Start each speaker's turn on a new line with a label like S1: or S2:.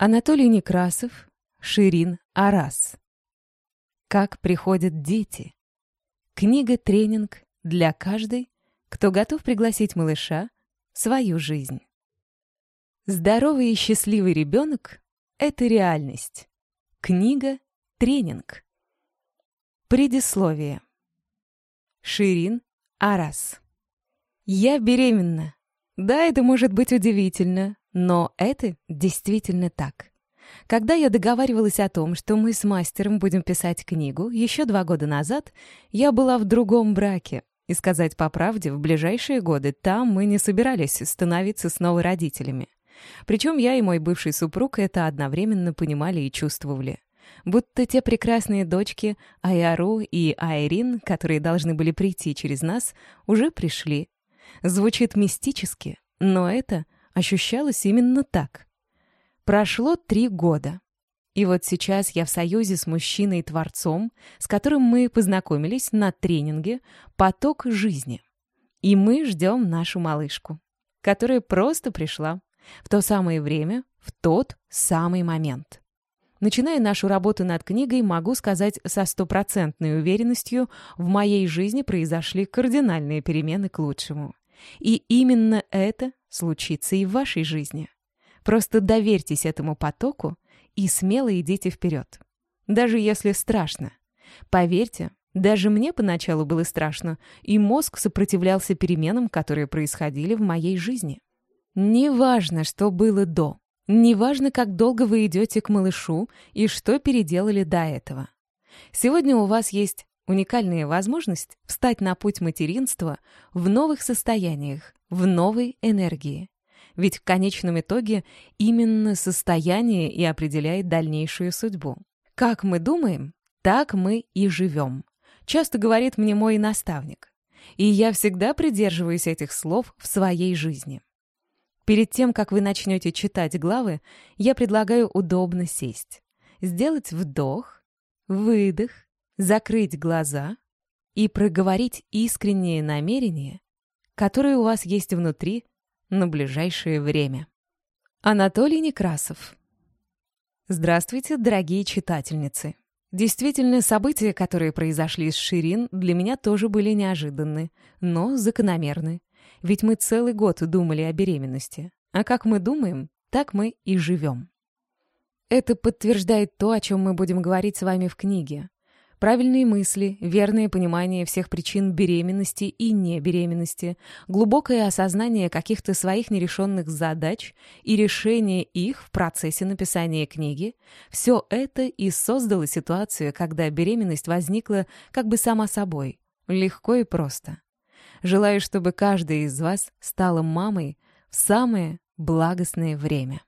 S1: Анатолий Некрасов, Ширин Арас. Как приходят дети. Книга-тренинг для каждой, кто готов пригласить малыша в свою жизнь. Здоровый и счастливый ребенок — это реальность. Книга-тренинг. Предисловие. Ширин Арас. Я беременна. Да, это может быть удивительно, но это действительно так. Когда я договаривалась о том, что мы с мастером будем писать книгу, еще два года назад я была в другом браке. И сказать по правде, в ближайшие годы там мы не собирались становиться снова родителями. Причем я и мой бывший супруг это одновременно понимали и чувствовали. Будто те прекрасные дочки Айару и Айрин, которые должны были прийти через нас, уже пришли. Звучит мистически, но это ощущалось именно так. Прошло три года. И вот сейчас я в союзе с мужчиной-творцом, с которым мы познакомились на тренинге «Поток жизни». И мы ждем нашу малышку, которая просто пришла в то самое время, в тот самый момент. Начиная нашу работу над книгой, могу сказать со стопроцентной уверенностью, в моей жизни произошли кардинальные перемены к лучшему. И именно это случится и в вашей жизни. Просто доверьтесь этому потоку и смело идите вперед. Даже если страшно. Поверьте, даже мне поначалу было страшно, и мозг сопротивлялся переменам, которые происходили в моей жизни. Неважно, что было до. Неважно, как долго вы идете к малышу и что переделали до этого. Сегодня у вас есть уникальная возможность встать на путь материнства в новых состояниях, в новой энергии. Ведь в конечном итоге именно состояние и определяет дальнейшую судьбу. Как мы думаем, так мы и живем. Часто говорит мне мой наставник. И я всегда придерживаюсь этих слов в своей жизни. Перед тем, как вы начнете читать главы, я предлагаю удобно сесть. Сделать вдох, выдох, закрыть глаза и проговорить искреннее намерение, которое у вас есть внутри на ближайшее время. Анатолий Некрасов. Здравствуйте, дорогие читательницы. Действительно, события, которые произошли с Ширин, для меня тоже были неожиданны, но закономерны. Ведь мы целый год думали о беременности. А как мы думаем, так мы и живем. Это подтверждает то, о чем мы будем говорить с вами в книге. Правильные мысли, верное понимание всех причин беременности и небеременности, глубокое осознание каких-то своих нерешенных задач и решение их в процессе написания книги – все это и создало ситуацию, когда беременность возникла как бы сама собой, легко и просто. Желаю, чтобы каждая из вас стала мамой в самое благостное время.